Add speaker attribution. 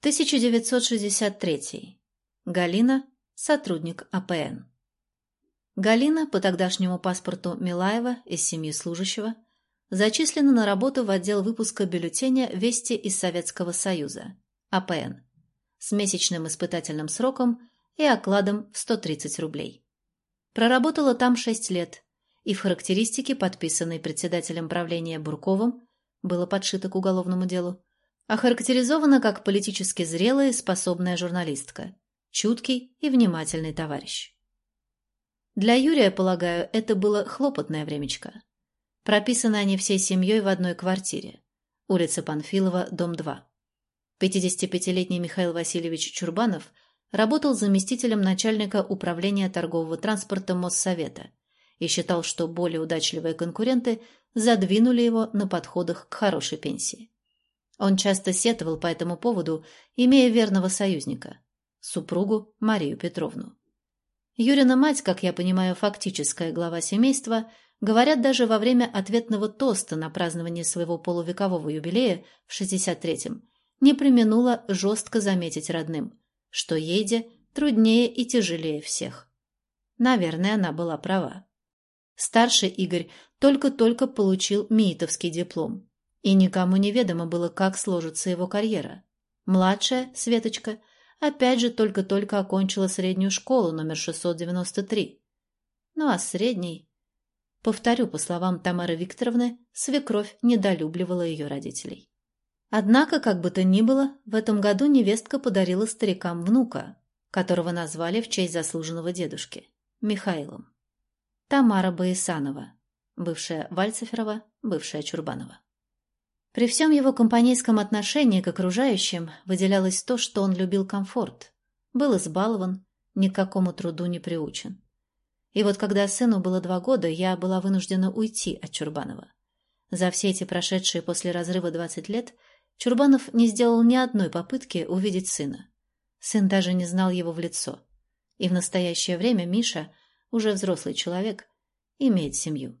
Speaker 1: 1963. Галина, сотрудник АПН. Галина, по тогдашнему паспорту Милаева из семьи служащего, зачислена на работу в отдел выпуска бюллетеня «Вести из Советского Союза» АПН с месячным испытательным сроком и окладом в 130 рублей. Проработала там 6 лет, и в характеристике, подписанной председателем правления Бурковым, было подшито к уголовному делу, охарактеризована как политически зрелая и способная журналистка, чуткий и внимательный товарищ. Для Юрия, полагаю, это было хлопотное времечко. Прописаны они всей семьей в одной квартире. Улица Панфилова, дом 2. 55-летний Михаил Васильевич Чурбанов работал заместителем начальника управления торгового транспорта Моссовета и считал, что более удачливые конкуренты задвинули его на подходах к хорошей пенсии. Он часто сетовал по этому поводу, имея верного союзника – супругу Марию Петровну. Юрина мать, как я понимаю, фактическая глава семейства, говорят даже во время ответного тоста на празднование своего полувекового юбилея в 63-м, не применула жестко заметить родным, что Еде труднее и тяжелее всех. Наверное, она была права. Старший Игорь только-только получил МИИТовский диплом, и никому неведомо было, как сложится его карьера. Младшая, Светочка, опять же только-только окончила среднюю школу номер 693. Ну а средней... Повторю, по словам Тамары Викторовны, свекровь недолюбливала ее родителей. Однако, как бы то ни было, в этом году невестка подарила старикам внука, которого назвали в честь заслуженного дедушки – Михаилом. Тамара Боисанова, бывшая Вальцеферова, бывшая Чурбанова. При всем его компанейском отношении к окружающим выделялось то, что он любил комфорт, был избалован, ни к какому труду не приучен. И вот когда сыну было два года, я была вынуждена уйти от Чурбанова. За все эти прошедшие после разрыва 20 лет Чурбанов не сделал ни одной попытки увидеть сына. Сын даже не знал его в лицо. И в настоящее время Миша, уже взрослый человек, имеет семью.